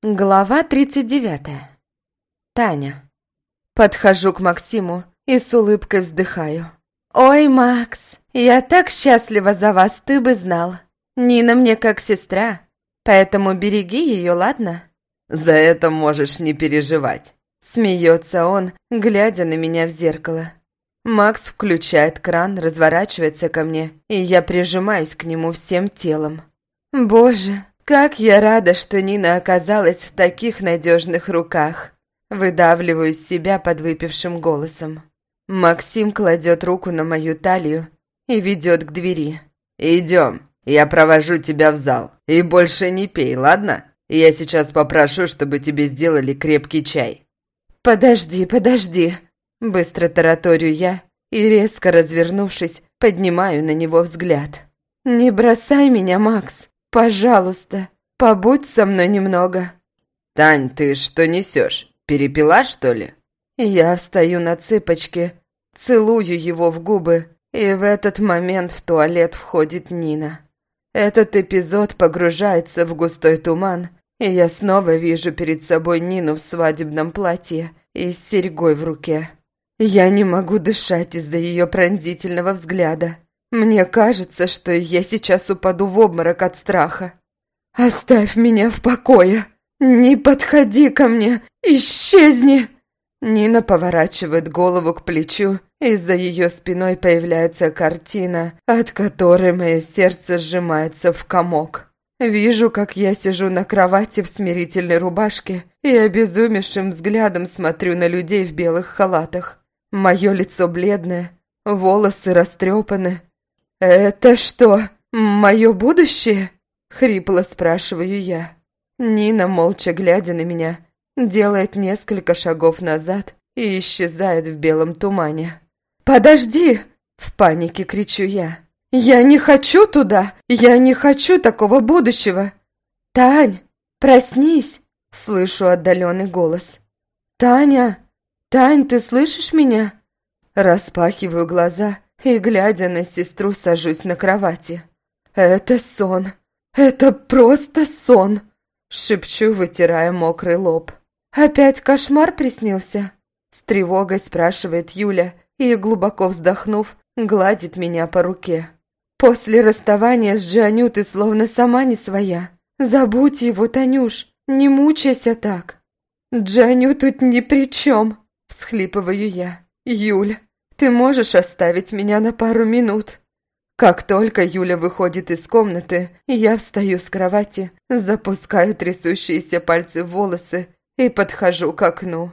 Глава 39. Таня. Подхожу к Максиму и с улыбкой вздыхаю. «Ой, Макс, я так счастлива за вас, ты бы знал. Нина мне как сестра, поэтому береги ее, ладно?» «За это можешь не переживать», — смеется он, глядя на меня в зеркало. Макс включает кран, разворачивается ко мне, и я прижимаюсь к нему всем телом. «Боже, как я рада, что Нина оказалась в таких надежных руках. Выдавливаю из себя подвыпившим голосом. Максим кладет руку на мою талию и ведет к двери. «Идем, я провожу тебя в зал. И больше не пей, ладно? Я сейчас попрошу, чтобы тебе сделали крепкий чай». «Подожди, подожди!» Быстро тараторю я и, резко развернувшись, поднимаю на него взгляд. «Не бросай меня, Макс! Пожалуйста, побудь со мной немного». «Тань, ты что несешь? Перепила, что ли?» Я встаю на цыпочки, целую его в губы, и в этот момент в туалет входит Нина. Этот эпизод погружается в густой туман, и я снова вижу перед собой Нину в свадебном платье и с серьгой в руке. Я не могу дышать из-за ее пронзительного взгляда. Мне кажется, что я сейчас упаду в обморок от страха. «Оставь меня в покое! Не подходи ко мне! Исчезни!» Нина поворачивает голову к плечу, и за ее спиной появляется картина, от которой мое сердце сжимается в комок. Вижу, как я сижу на кровати в смирительной рубашке и обезумевшим взглядом смотрю на людей в белых халатах. Мое лицо бледное, волосы растрепаны, «Это что, мое будущее?» — хрипло спрашиваю я. Нина, молча глядя на меня, делает несколько шагов назад и исчезает в белом тумане. «Подожди!» — в панике кричу я. «Я не хочу туда! Я не хочу такого будущего!» «Тань, проснись!» — слышу отдаленный голос. «Таня! Тань, ты слышишь меня?» Распахиваю глаза и, глядя на сестру, сажусь на кровати. «Это сон! Это просто сон!» Шепчу, вытирая мокрый лоб. «Опять кошмар приснился?» С тревогой спрашивает Юля и, глубоко вздохнув, гладит меня по руке. «После расставания с Джаню ты словно сама не своя. Забудь его, Танюш, не мучайся так». «Джаню тут ни при чем», – всхлипываю я. «Юль, ты можешь оставить меня на пару минут?» Как только Юля выходит из комнаты, я встаю с кровати, запускаю трясущиеся пальцы в волосы и подхожу к окну.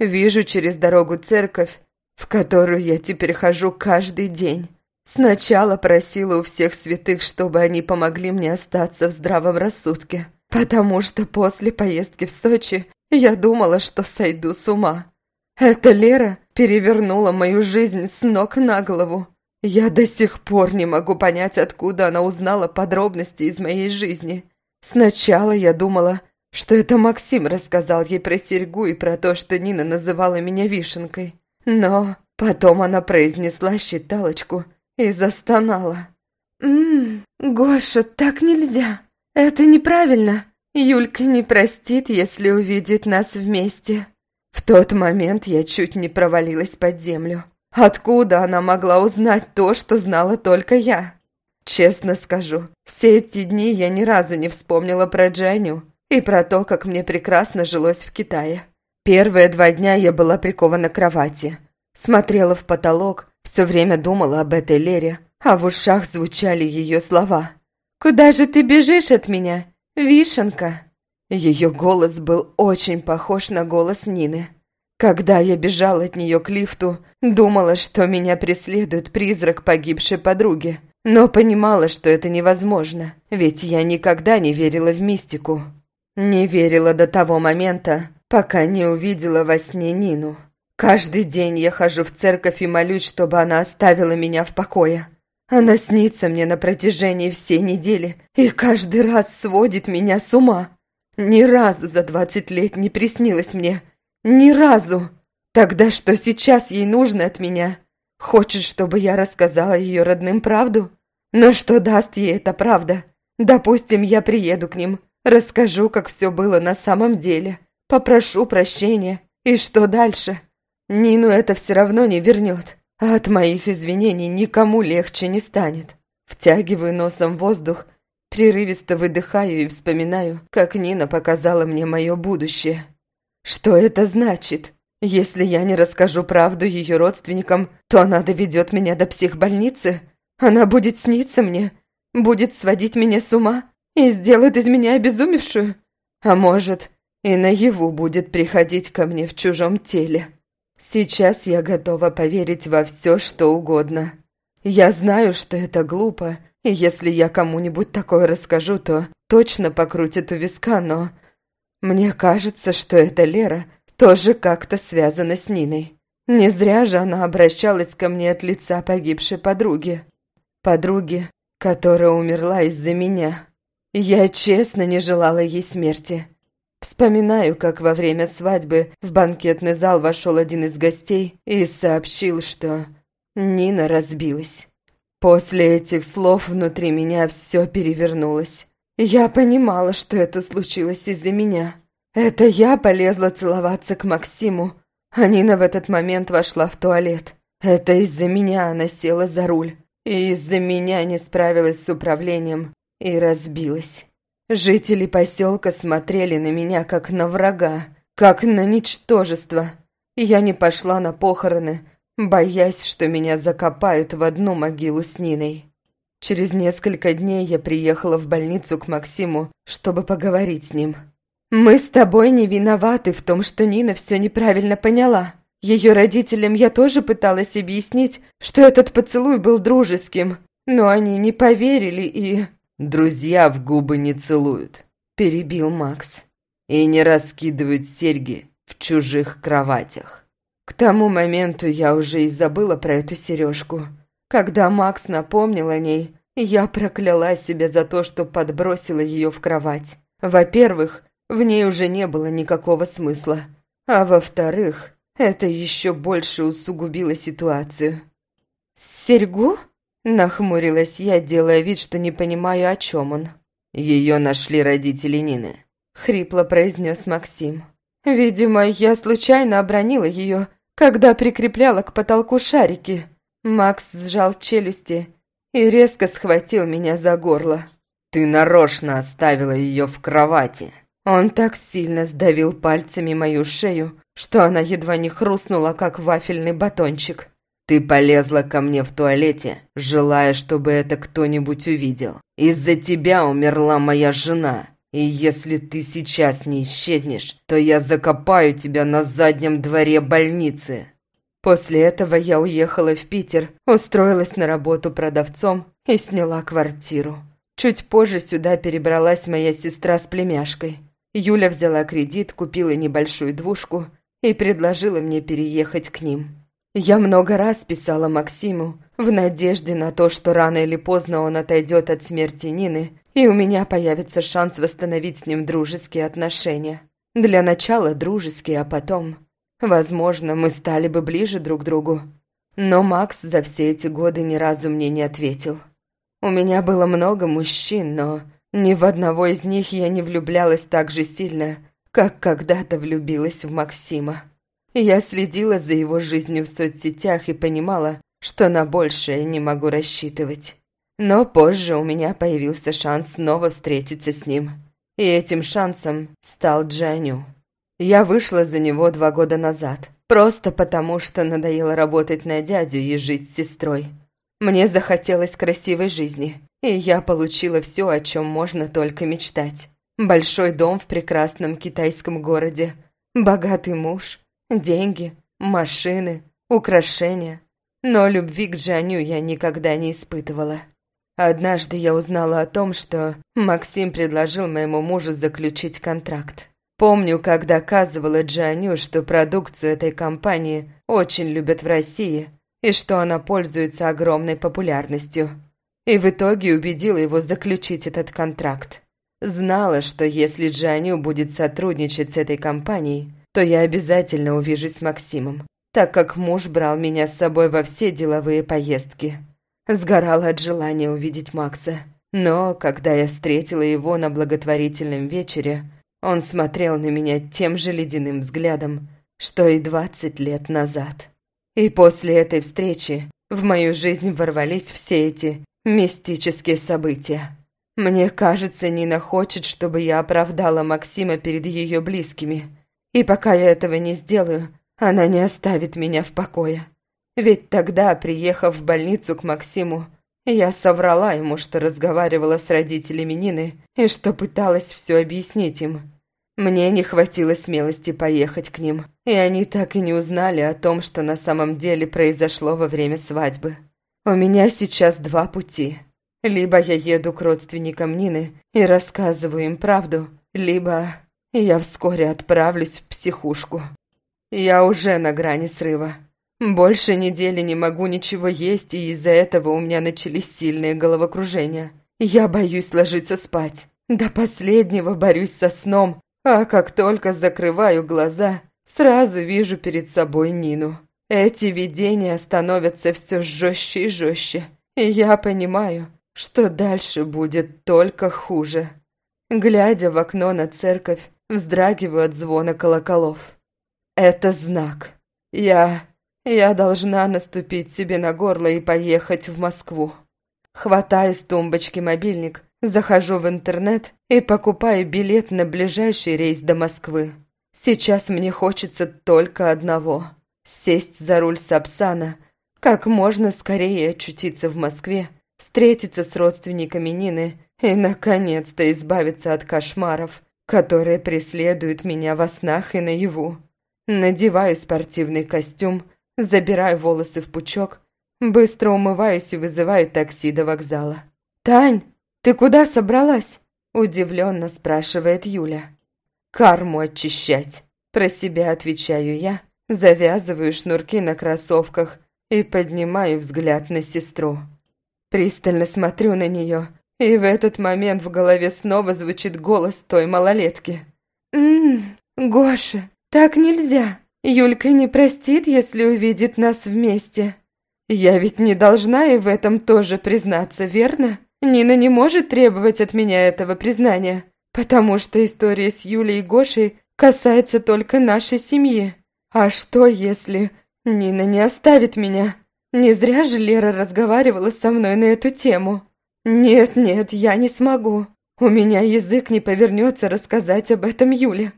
Вижу через дорогу церковь, в которую я теперь хожу каждый день. Сначала просила у всех святых, чтобы они помогли мне остаться в здравом рассудке, потому что после поездки в Сочи я думала, что сойду с ума. Эта Лера перевернула мою жизнь с ног на голову. Я до сих пор не могу понять, откуда она узнала подробности из моей жизни. Сначала я думала, что это Максим рассказал ей про серьгу и про то, что Нина называла меня вишенкой. Но потом она произнесла считалочку и застонала. «Ммм, Гоша, так нельзя. Это неправильно. Юлька не простит, если увидит нас вместе». В тот момент я чуть не провалилась под землю. Откуда она могла узнать то, что знала только я? Честно скажу, все эти дни я ни разу не вспомнила про Дженю и про то, как мне прекрасно жилось в Китае. Первые два дня я была прикована к кровати. Смотрела в потолок, все время думала об этой Лере, а в ушах звучали ее слова. «Куда же ты бежишь от меня, вишенка?» Ее голос был очень похож на голос Нины. Когда я бежала от нее к лифту, думала, что меня преследует призрак погибшей подруги. Но понимала, что это невозможно, ведь я никогда не верила в мистику. Не верила до того момента, пока не увидела во сне Нину. Каждый день я хожу в церковь и молюсь, чтобы она оставила меня в покое. Она снится мне на протяжении всей недели и каждый раз сводит меня с ума. Ни разу за двадцать лет не приснилось мне. Ни разу. Тогда что сейчас ей нужно от меня? Хочет, чтобы я рассказала ее родным правду? Но что даст ей эта правда? Допустим, я приеду к ним. Расскажу, как все было на самом деле. Попрошу прощения. И что дальше? Нину это все равно не вернет. А от моих извинений никому легче не станет. Втягиваю носом воздух, прерывисто выдыхаю и вспоминаю, как Нина показала мне мое будущее. Что это значит? Если я не расскажу правду ее родственникам, то она доведет меня до психбольницы. Она будет сниться мне, будет сводить меня с ума и сделает из меня обезумевшую. А может, и наяву будет приходить ко мне в чужом теле. Сейчас я готова поверить во все, что угодно. Я знаю, что это глупо, и если я кому-нибудь такое расскажу, то точно покрутит у виска, но... Мне кажется, что эта Лера тоже как-то связана с Ниной. Не зря же она обращалась ко мне от лица погибшей подруги. Подруги, которая умерла из-за меня. Я честно не желала ей смерти. Вспоминаю, как во время свадьбы в банкетный зал вошел один из гостей и сообщил, что Нина разбилась. После этих слов внутри меня все перевернулось. Я понимала, что это случилось из-за меня. Это я полезла целоваться к Максиму, а Нина в этот момент вошла в туалет. Это из-за меня она села за руль, и из-за меня не справилась с управлением и разбилась. Жители поселка смотрели на меня как на врага, как на ничтожество. Я не пошла на похороны, боясь, что меня закопают в одну могилу с Ниной. Через несколько дней я приехала в больницу к Максиму, чтобы поговорить с ним. «Мы с тобой не виноваты в том, что Нина все неправильно поняла. Ее родителям я тоже пыталась объяснить, что этот поцелуй был дружеским, но они не поверили и...» «Друзья в губы не целуют», – перебил Макс. «И не раскидывают серьги в чужих кроватях». К тому моменту я уже и забыла про эту сережку. Когда Макс напомнил о ней, я прокляла себя за то, что подбросила ее в кровать. Во-первых, в ней уже не было никакого смысла. А во-вторых, это еще больше усугубило ситуацию. «Серьгу?» – нахмурилась я, делая вид, что не понимаю, о чем он. «Ее нашли родители Нины», – хрипло произнес Максим. «Видимо, я случайно обронила ее, когда прикрепляла к потолку шарики». Макс сжал челюсти и резко схватил меня за горло. «Ты нарочно оставила ее в кровати», он так сильно сдавил пальцами мою шею, что она едва не хрустнула, как вафельный батончик. «Ты полезла ко мне в туалете, желая, чтобы это кто-нибудь увидел. Из-за тебя умерла моя жена, и если ты сейчас не исчезнешь, то я закопаю тебя на заднем дворе больницы». После этого я уехала в Питер, устроилась на работу продавцом и сняла квартиру. Чуть позже сюда перебралась моя сестра с племяшкой. Юля взяла кредит, купила небольшую двушку и предложила мне переехать к ним. Я много раз писала Максиму в надежде на то, что рано или поздно он отойдет от смерти Нины, и у меня появится шанс восстановить с ним дружеские отношения. Для начала дружеские, а потом... Возможно, мы стали бы ближе друг к другу. Но Макс за все эти годы ни разу мне не ответил. У меня было много мужчин, но ни в одного из них я не влюблялась так же сильно, как когда-то влюбилась в Максима. Я следила за его жизнью в соцсетях и понимала, что на большее не могу рассчитывать. Но позже у меня появился шанс снова встретиться с ним. И этим шансом стал Джаню. Я вышла за него два года назад, просто потому что надоело работать на дядю и жить с сестрой. Мне захотелось красивой жизни, и я получила все, о чем можно только мечтать. Большой дом в прекрасном китайском городе, богатый муж, деньги, машины, украшения. Но любви к Джаню я никогда не испытывала. Однажды я узнала о том, что Максим предложил моему мужу заключить контракт. Помню, как доказывала Джаню, что продукцию этой компании очень любят в России – и что она пользуется огромной популярностью. И в итоге убедила его заключить этот контракт. Знала, что если Джаню будет сотрудничать с этой компанией, то я обязательно увижусь с Максимом, так как муж брал меня с собой во все деловые поездки. Сгорала от желания увидеть Макса. Но когда я встретила его на благотворительном вечере, он смотрел на меня тем же ледяным взглядом, что и двадцать лет назад. И после этой встречи в мою жизнь ворвались все эти мистические события. Мне кажется, Нина хочет, чтобы я оправдала Максима перед ее близкими. И пока я этого не сделаю, она не оставит меня в покое. Ведь тогда, приехав в больницу к Максиму, я соврала ему, что разговаривала с родителями Нины и что пыталась все объяснить им. Мне не хватило смелости поехать к ним, и они так и не узнали о том, что на самом деле произошло во время свадьбы. У меня сейчас два пути. Либо я еду к родственникам Нины и рассказываю им правду, либо я вскоре отправлюсь в психушку. Я уже на грани срыва. Больше недели не могу ничего есть, и из-за этого у меня начались сильные головокружения. Я боюсь ложиться спать. До последнего борюсь со сном, а как только закрываю глаза, сразу вижу перед собой Нину. Эти видения становятся все жестче и жестче, и я понимаю, что дальше будет только хуже. Глядя в окно на церковь, вздрагиваю от звона колоколов. Это знак. Я... я должна наступить себе на горло и поехать в Москву. Хватаю с тумбочки мобильник, захожу в интернет и покупаю билет на ближайший рейс до Москвы. Сейчас мне хочется только одного – сесть за руль Сапсана, как можно скорее очутиться в Москве встретиться с родственниками Нины и, наконец-то, избавиться от кошмаров, которые преследуют меня во снах и наяву. Надеваю спортивный костюм, забираю волосы в пучок, быстро умываюсь и вызываю такси до вокзала. «Тань, ты куда собралась?» – удивленно спрашивает Юля. «Карму очищать», – про себя отвечаю я, завязываю шнурки на кроссовках и поднимаю взгляд на сестру. Пристально смотрю на нее, и в этот момент в голове снова звучит голос той малолетки. «Ммм, Гоша, так нельзя. Юлька не простит, если увидит нас вместе. Я ведь не должна и в этом тоже признаться, верно? Нина не может требовать от меня этого признания, потому что история с Юлей и Гошей касается только нашей семьи. А что, если Нина не оставит меня?» Не зря же Лера разговаривала со мной на эту тему. Нет-нет, я не смогу. У меня язык не повернется рассказать об этом Юле.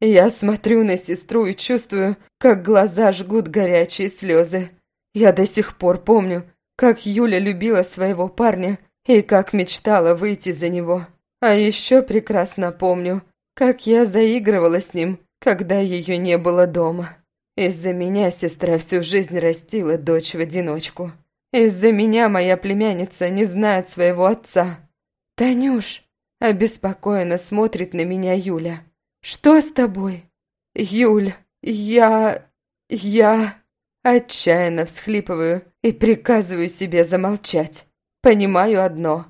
Я смотрю на сестру и чувствую, как глаза жгут горячие слезы. Я до сих пор помню, как Юля любила своего парня и как мечтала выйти за него. А еще прекрасно помню, как я заигрывала с ним, когда ее не было дома. Из-за меня сестра всю жизнь растила дочь в одиночку. Из-за меня моя племянница не знает своего отца. «Танюш!» – обеспокоенно смотрит на меня Юля. «Что с тобой?» «Юль, я... я...» Отчаянно всхлипываю и приказываю себе замолчать. Понимаю одно.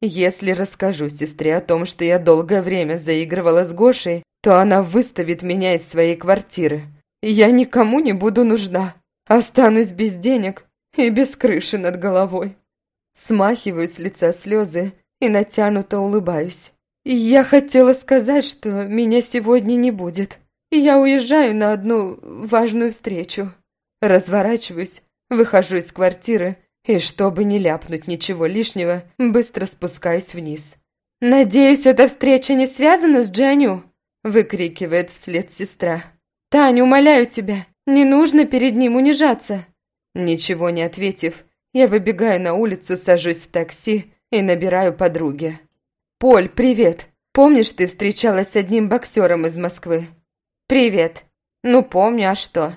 Если расскажу сестре о том, что я долгое время заигрывала с Гошей, то она выставит меня из своей квартиры. Я никому не буду нужна. Останусь без денег и без крыши над головой. Смахиваю с лица слезы и натянуто улыбаюсь. Я хотела сказать, что меня сегодня не будет. Я уезжаю на одну важную встречу. Разворачиваюсь, выхожу из квартиры и, чтобы не ляпнуть ничего лишнего, быстро спускаюсь вниз. «Надеюсь, эта встреча не связана с Джаню?» выкрикивает вслед сестра. «Тань, умоляю тебя, не нужно перед ним унижаться!» Ничего не ответив, я выбегаю на улицу, сажусь в такси и набираю подруги. «Поль, привет! Помнишь, ты встречалась с одним боксером из Москвы?» «Привет! Ну, помню, а что?»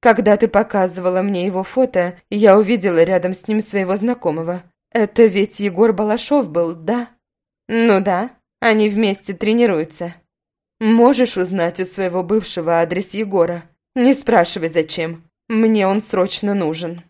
Когда ты показывала мне его фото, я увидела рядом с ним своего знакомого. Это ведь Егор Балашов был, да? Ну да, они вместе тренируются. Можешь узнать у своего бывшего адрес Егора? Не спрашивай, зачем. Мне он срочно нужен.